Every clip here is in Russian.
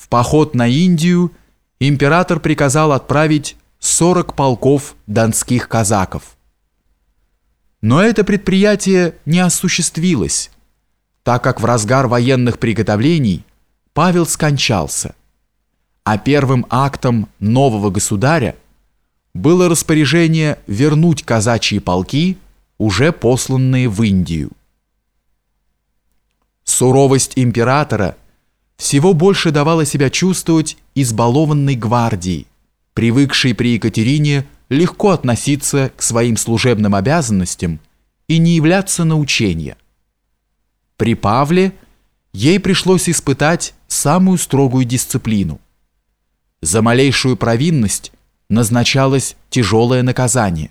В поход на Индию император приказал отправить 40 полков донских казаков. Но это предприятие не осуществилось, так как в разгар военных приготовлений Павел скончался, а первым актом нового государя было распоряжение вернуть казачьи полки, уже посланные в Индию. Суровость императора всего больше давала себя чувствовать избалованной гвардии, привыкшей при Екатерине легко относиться к своим служебным обязанностям и не являться на учения. При Павле ей пришлось испытать самую строгую дисциплину. За малейшую провинность назначалось тяжелое наказание.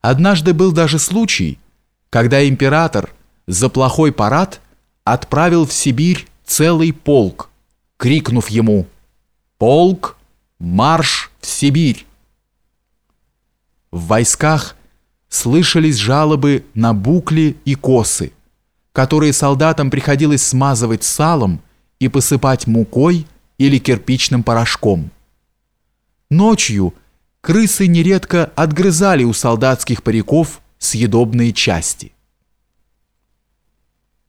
Однажды был даже случай, когда император за плохой парад отправил в Сибирь целый полк, крикнув ему «Полк, марш в Сибирь!». В войсках слышались жалобы на букли и косы, которые солдатам приходилось смазывать салом и посыпать мукой или кирпичным порошком. Ночью крысы нередко отгрызали у солдатских париков съедобные части.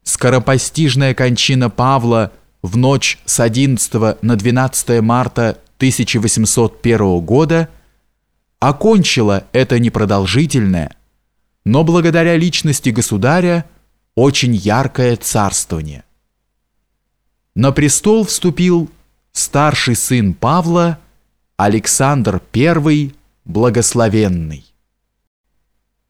Скоропостижная кончина Павла в ночь с 11 на 12 марта 1801 года окончила это непродолжительное, но благодаря личности государя очень яркое царствование. На престол вступил старший сын Павла Александр I Благословенный.